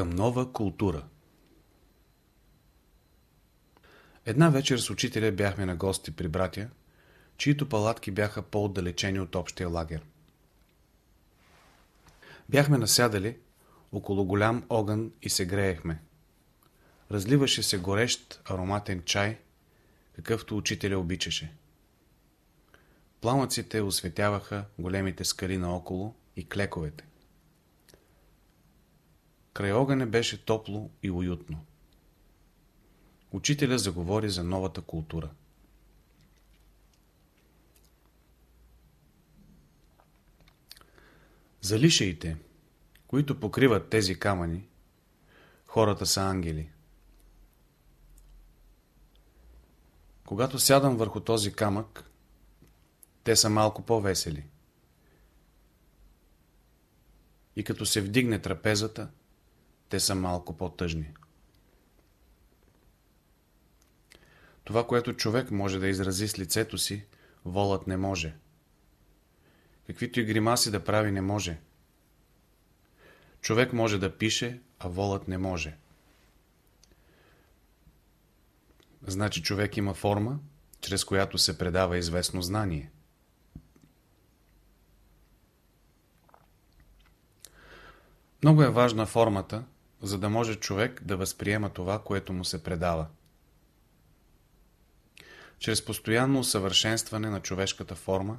Към нова култура Една вечер с учителя бяхме на гости при братя, чието палатки бяха по-отдалечени от общия лагер. Бяхме насядали около голям огън и се греехме. Разливаше се горещ ароматен чай, какъвто учителя обичаше. Пламъците осветяваха големите скали наоколо и клековете. Край огъня беше топло и уютно. Учителя заговори за новата култура. За лишеите, които покриват тези камъни, хората са ангели. Когато сядам върху този камък, те са малко по-весели. И като се вдигне трапезата, те са малко по-тъжни. Това, което човек може да изрази с лицето си, волът не може. Каквито и гримаси да прави, не може. Човек може да пише, а волът не може. Значи човек има форма, чрез която се предава известно знание. Много е важна формата, за да може човек да възприема това, което му се предава. Чрез постоянно усъвършенстване на човешката форма,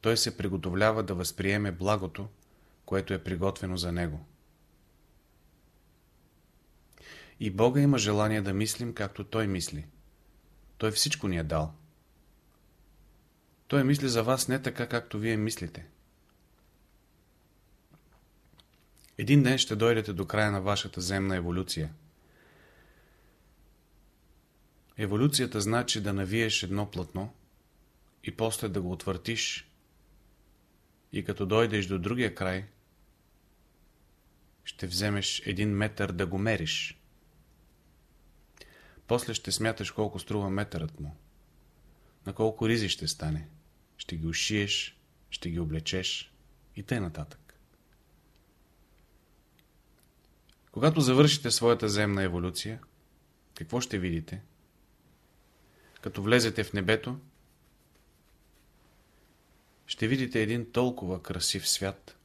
той се приготовлява да възприеме благото, което е приготвено за него. И Бога има желание да мислим както Той мисли. Той всичко ни е дал. Той мисли за вас не така, както вие мислите. Един ден ще дойдете до края на вашата земна еволюция. Еволюцията значи да навиеш едно платно и после да го отвъртиш и като дойдеш до другия край, ще вземеш един метър да го мериш. После ще смяташ колко струва метърът му. На колко ризи ще стане. Ще ги ушиеш, ще ги облечеш и тъй нататък. Когато завършите своята земна еволюция, какво ще видите? Като влезете в небето, ще видите един толкова красив свят,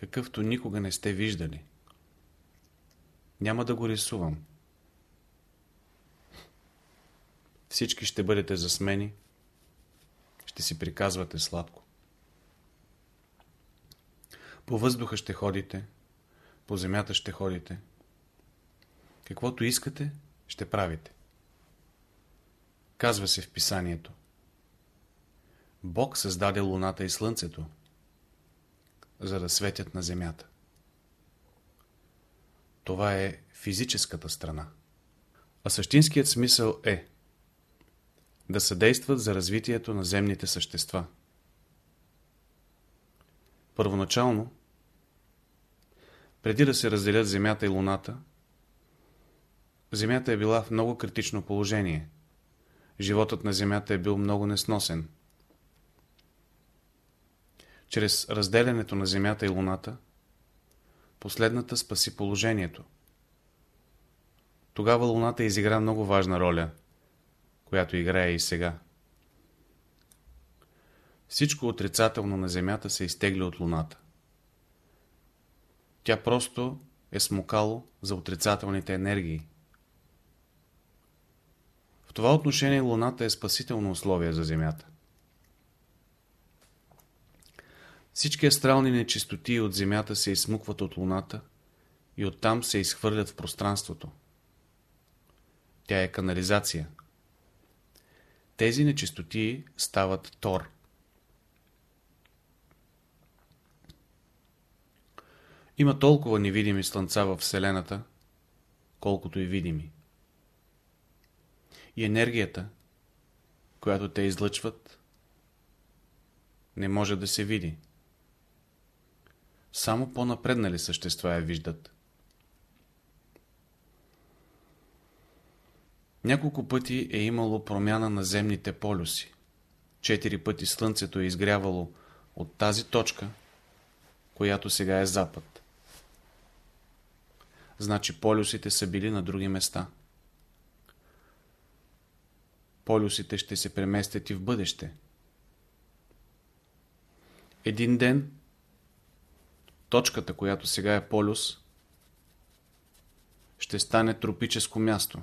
какъвто никога не сте виждали. Няма да го рисувам. Всички ще бъдете засмени, ще си приказвате сладко. По въздуха ще ходите, по земята ще ходите. Каквото искате, ще правите. Казва се в писанието. Бог създаде луната и слънцето, за да светят на земята. Това е физическата страна. А същинският смисъл е да съдействат за развитието на земните същества. Първоначално, преди да се разделят Земята и Луната, Земята е била в много критично положение. Животът на Земята е бил много несносен. Чрез разделянето на Земята и Луната, последната спаси положението. Тогава Луната изигра много важна роля – която играе и сега. Всичко отрицателно на Земята се изтегля от Луната. Тя просто е смокало за отрицателните енергии. В това отношение Луната е спасително условие за Земята. Всички астрални нечистоти от Земята се изсмукват от Луната и оттам се изхвърлят в пространството. Тя е канализация – тези нечистоти стават Тор. Има толкова невидими слънца в Вселената, колкото и видими. И енергията, която те излъчват, не може да се види. Само по-напреднали същества я виждат. Няколко пъти е имало промяна на земните полюси. Четири пъти Слънцето е изгрявало от тази точка, която сега е запад. Значи полюсите са били на други места. Полюсите ще се преместят и в бъдеще. Един ден точката, която сега е полюс, ще стане тропическо място,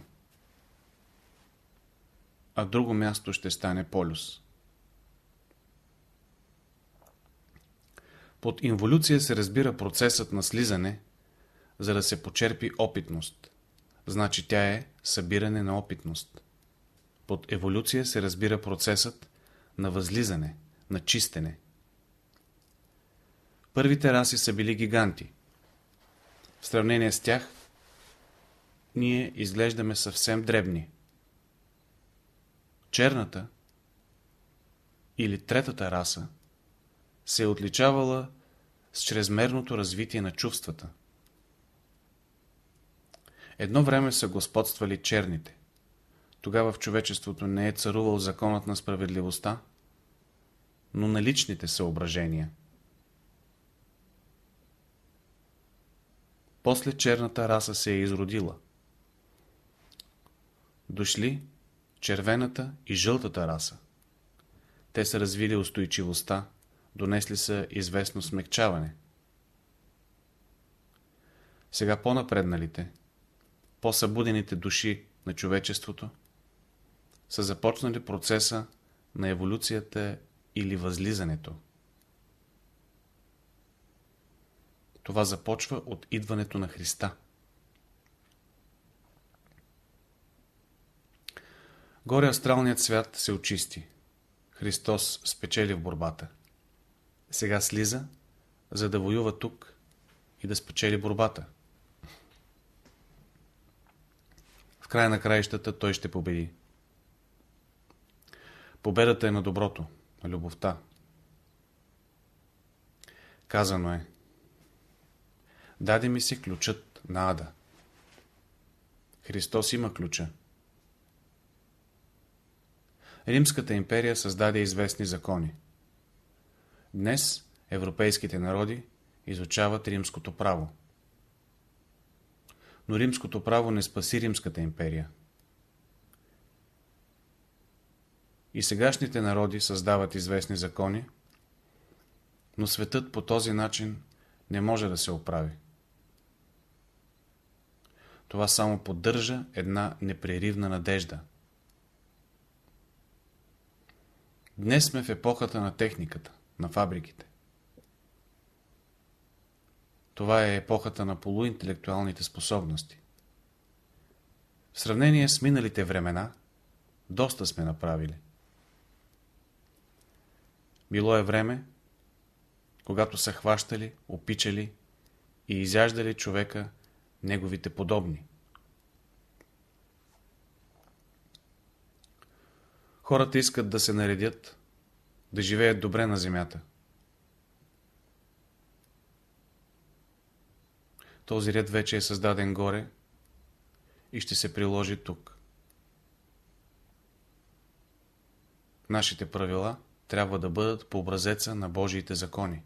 а друго място ще стане полюс. Под инволюция се разбира процесът на слизане, за да се почерпи опитност. Значи тя е събиране на опитност. Под еволюция се разбира процесът на възлизане, на чистене. Първите раси са били гиганти. В сравнение с тях, ние изглеждаме съвсем дребни. Черната или третата раса се е отличавала с чрезмерното развитие на чувствата. Едно време са господствали черните. Тогава в човечеството не е царувал законът на справедливостта, но на личните съображения. После черната раса се е изродила. Дошли червената и жълтата раса. Те са развили устойчивостта, донесли са известно смягчаване. Сега по-напредналите, по-събудените души на човечеството са започнали процеса на еволюцията или възлизането. Това започва от идването на Христа. Горе астралният свят се очисти. Христос спечели в борбата. Сега слиза, за да воюва тук и да спечели борбата. В края на краищата той ще победи. Победата е на доброто, на любовта. Казано е Даде ми се ключът на Ада. Христос има ключа. Римската империя създаде известни закони. Днес европейските народи изучават римското право. Но римското право не спаси Римската империя. И сегашните народи създават известни закони, но светът по този начин не може да се оправи. Това само поддържа една непреривна надежда. Днес сме в епохата на техниката на фабриките. Това е епохата на полуинтелектуалните способности. В сравнение с миналите времена, доста сме направили. Било е време, когато са хващали, опичали и изяждали човека неговите подобни. Хората искат да се наредят, да живеят добре на земята. Този ред вече е създаден горе и ще се приложи тук. Нашите правила трябва да бъдат по образеца на Божиите закони.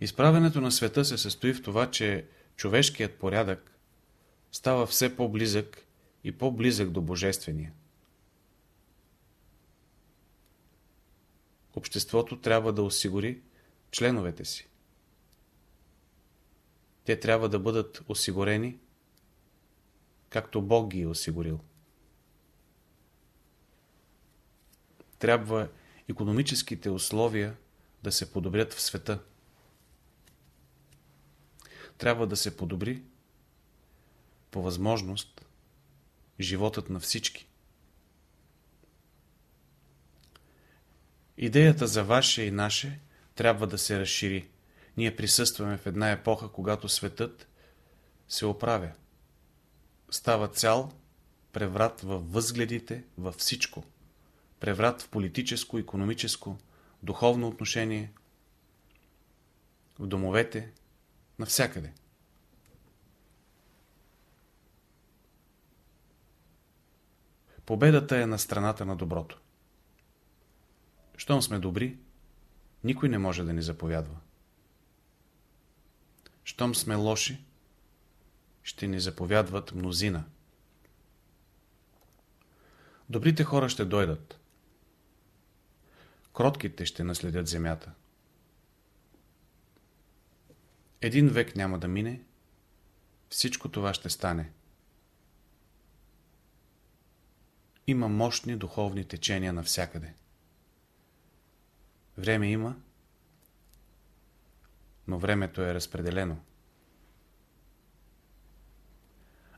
Изправенето на света се състои в това, че човешкият порядък става все по-близък и по-близък до Божествения. Обществото трябва да осигури членовете си. Те трябва да бъдат осигурени, както Бог ги е осигурил. Трябва економическите условия да се подобрят в света. Трябва да се подобри по възможност животът на всички. Идеята за ваше и наше трябва да се разшири. Ние присъстваме в една епоха, когато светът се оправя. Става цял преврат във възгледите, във всичко. Преврат в политическо, економическо, духовно отношение, в домовете, навсякъде. Победата е на страната на доброто. Щом сме добри, никой не може да ни заповядва. Щом сме лоши, ще ни заповядват мнозина. Добрите хора ще дойдат. Кротките ще наследят земята. Един век няма да мине, всичко това ще стане. Има мощни духовни течения навсякъде. Време има, но времето е разпределено.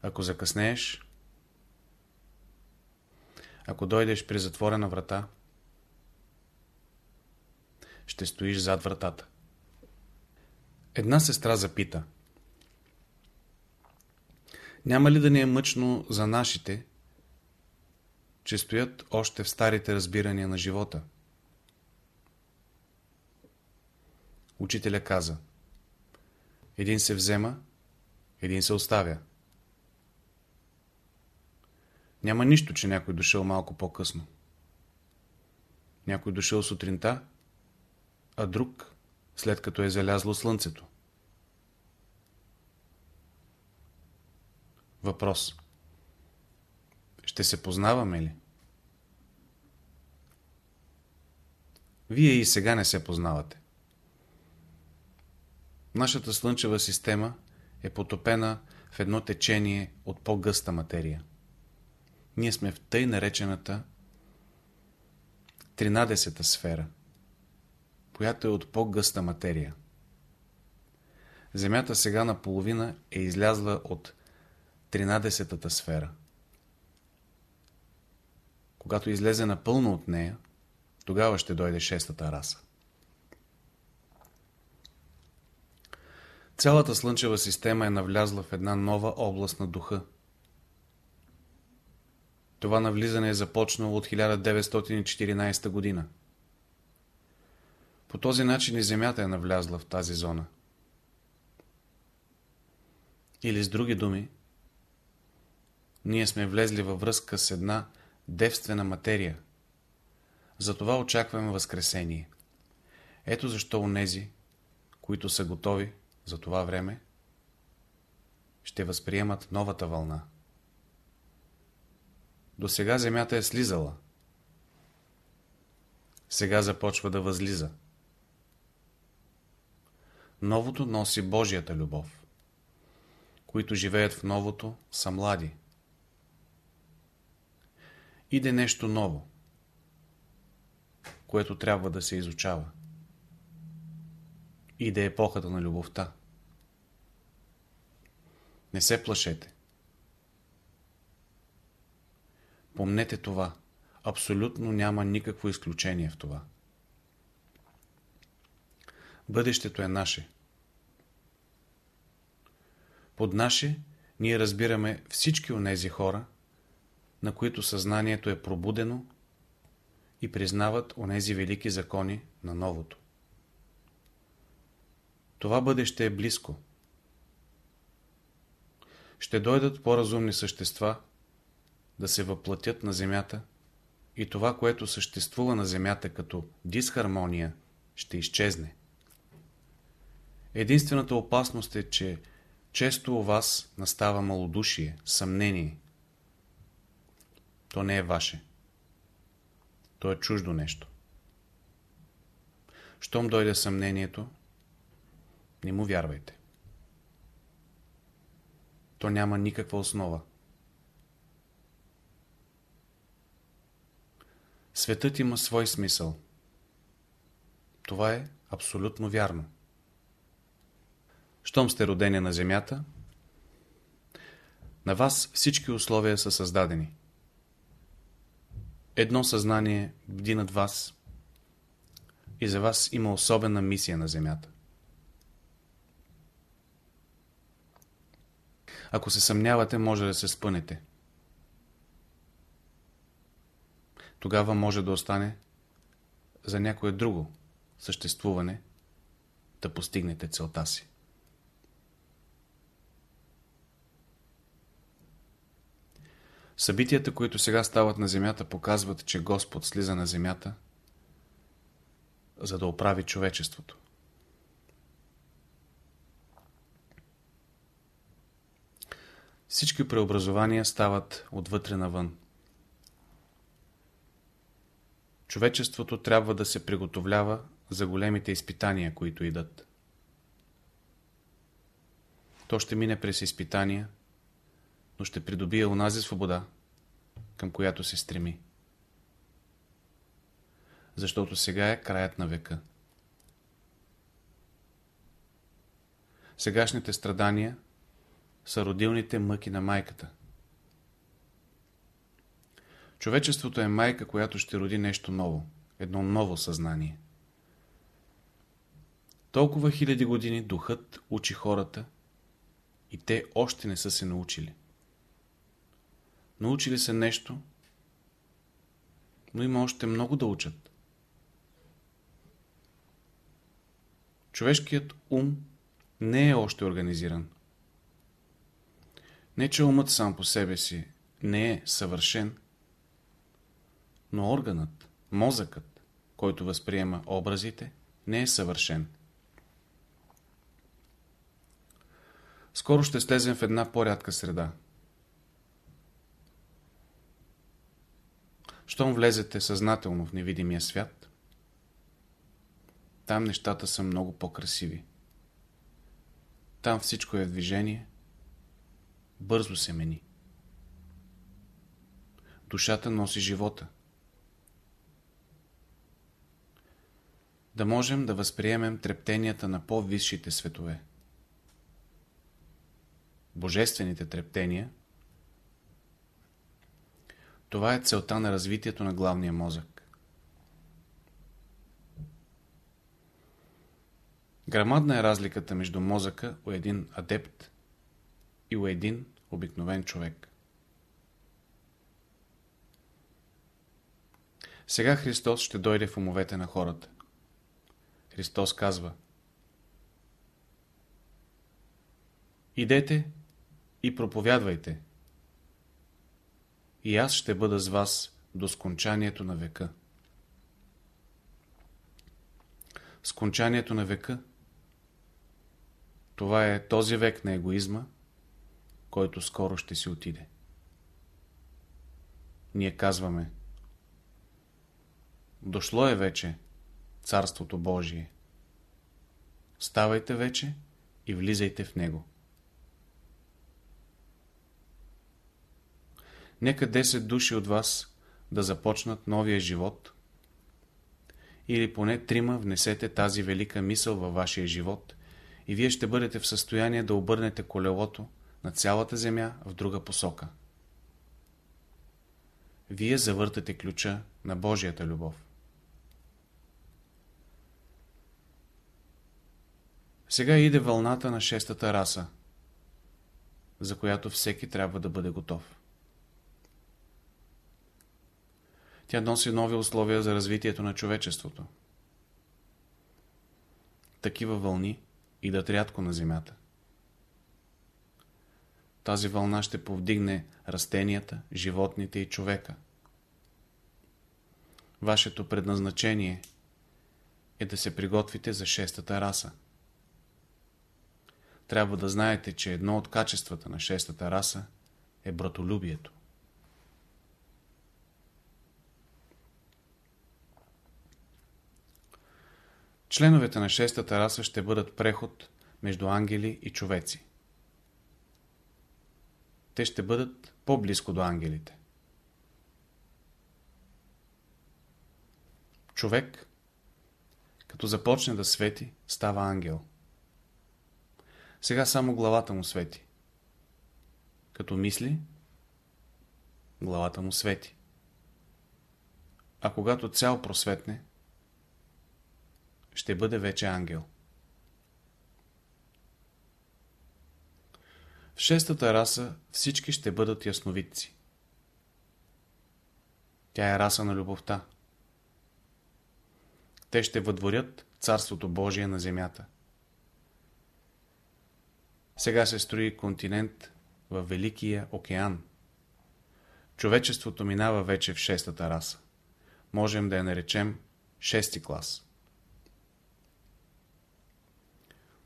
Ако закъснееш, ако дойдеш при затворена врата, ще стоиш зад вратата. Една сестра запита. Няма ли да ни е мъчно за нашите, че стоят още в старите разбирания на живота? Учителя каза Един се взема, един се оставя. Няма нищо, че някой дошъл малко по-късно. Някой дошъл сутринта, а друг след като е залязло слънцето. Въпрос. Ще се познаваме ли? Вие и сега не се познавате. Нашата слънчева система е потопена в едно течение от по-гъста материя. Ние сме в тъй наречената 13-та сфера, която е от по-гъста материя. Земята сега наполовина е излязла от 13-та сфера. Когато излезе напълно от нея, тогава ще дойде шестата раса. Цялата Слънчева система е навлязла в една нова област на духа. Това навлизане е започнало от 1914 година. По този начин и Земята е навлязла в тази зона. Или с други думи, ние сме влезли във връзка с една девствена материя. Затова очакваме възкресение. Ето защо онези, които са готови за това време, ще възприемат новата вълна. До сега земята е слизала. Сега започва да възлиза. Новото носи Божията любов. Които живеят в новото, са млади. Иде нещо ново, което трябва да се изучава. Иде епохата на любовта. Не се плашете. Помнете това. Абсолютно няма никакво изключение в това. Бъдещето е наше. Под наше ние разбираме всички онези хора, на които съзнанието е пробудено и признават онези велики закони на новото. Това бъдеще е близко. Ще дойдат по-разумни същества да се въплатят на Земята и това, което съществува на Земята като дисхармония, ще изчезне. Единствената опасност е, че често у вас настава малодушие, съмнение. То не е ваше. То е чуждо нещо. Щом дойде съмнението, не му вярвайте. То няма никаква основа. Светът има свой смисъл. Това е абсолютно вярно. Щом сте родени на земята, на вас всички условия са създадени. Едно съзнание бди над вас и за вас има особена мисия на земята. Ако се съмнявате, може да се спънете. Тогава може да остане за някое друго съществуване да постигнете целта си. Събитията, които сега стават на земята, показват, че Господ слиза на земята, за да оправи човечеството. Всички преобразования стават отвътре навън. Човечеството трябва да се приготовлява за големите изпитания, които идат. То ще мине през изпитания, но ще придобие онази свобода, към която се стреми. Защото сега е краят на века. Сегашните страдания са родилните мъки на майката. Човечеството е майка, която ще роди нещо ново, едно ново съзнание. Толкова хиляди години духът учи хората и те още не са се научили. Научили се нещо, но има още много да учат. Човешкият ум не е още организиран. Не, че умът сам по себе си не е съвършен, но органът, мозъкът, който възприема образите, не е съвършен. Скоро ще слезем в една по-рядка среда. Щом влезете съзнателно в невидимия свят, там нещата са много по-красиви. Там всичко е в движение, бързо се мени. Душата носи живота. Да можем да възприемем трептенията на по-висшите светове. Божествените трептения това е целта на развитието на главния мозък. Грамадна е разликата между мозъка у един адепт и у един обикновен човек. Сега Христос ще дойде в умовете на хората. Христос казва Идете и проповядвайте. И аз ще бъда с вас до скончанието на века. Скончанието на века това е този век на егоизма, който скоро ще си отиде. Ние казваме Дошло е вече Царството Божие. Ставайте вече и влизайте в него. Нека 10 души от вас да започнат новия живот или поне трима внесете тази велика мисъл във вашия живот и вие ще бъдете в състояние да обърнете колелото на цялата земя в друга посока. Вие завъртате ключа на Божията любов. Сега иде вълната на шестата раса, за която всеки трябва да бъде готов. Тя носи нови условия за развитието на човечеството. Такива вълни идат рядко на земята. Тази вълна ще повдигне растенията, животните и човека. Вашето предназначение е да се приготвите за шестата раса. Трябва да знаете, че едно от качествата на шестата раса е братолюбието. Членовете на шестата раса ще бъдат преход между ангели и човеци. Те ще бъдат по-близко до ангелите. Човек, като започне да свети, става ангел. Сега само главата му свети. Като мисли, главата му свети. А когато цял просветне, ще бъде вече ангел. Шестата раса всички ще бъдат ясновидци. Тя е раса на любовта. Те ще въдворят Царството Божие на земята. Сега се строи континент във Великия океан. Човечеството минава вече в шестата раса. Можем да я наречем шести клас.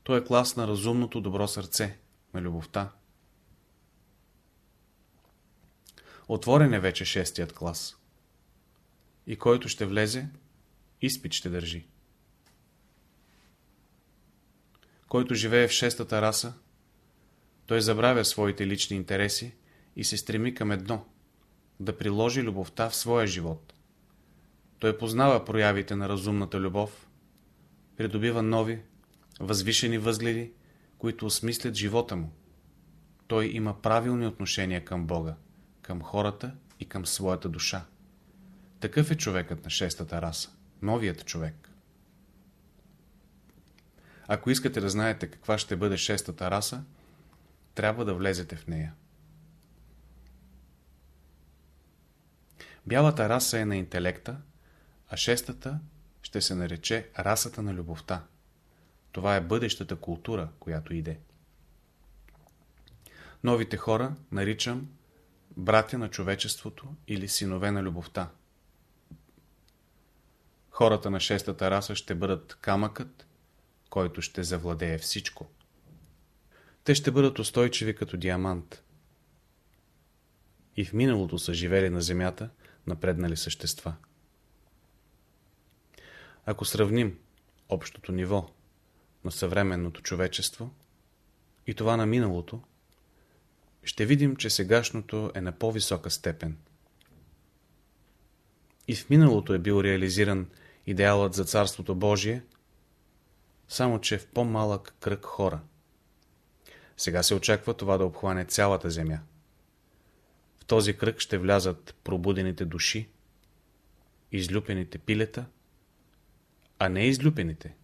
Той е клас на разумното добро сърце, на любовта. Отворен е вече шестият клас. И който ще влезе, изпит ще държи. Който живее в шестата раса, той забравя своите лични интереси и се стреми към едно – да приложи любовта в своя живот. Той познава проявите на разумната любов, придобива нови, възвишени възгледи, които осмислят живота му. Той има правилни отношения към Бога, към хората и към своята душа. Такъв е човекът на шестата раса, новият човек. Ако искате да знаете каква ще бъде шестата раса, трябва да влезете в нея. Бялата раса е на интелекта, а шестата ще се нарече расата на любовта. Това е бъдещата култура, която иде. Новите хора наричам братя на човечеството или синове на любовта. Хората на шестата раса ще бъдат камъкът, който ще завладее всичко. Те ще бъдат устойчиви като диамант. И в миналото са живели на земята напреднали същества. Ако сравним общото ниво на съвременното човечество и това на миналото, ще видим, че сегашното е на по-висока степен. И в миналото е бил реализиран идеалът за Царството Божие, само че в по-малък кръг хора. Сега се очаква това да обхване цялата земя. В този кръг ще влязат пробудените души, излюпените пилета, а не излюпените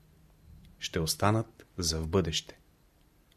ще останат за в бъдеще.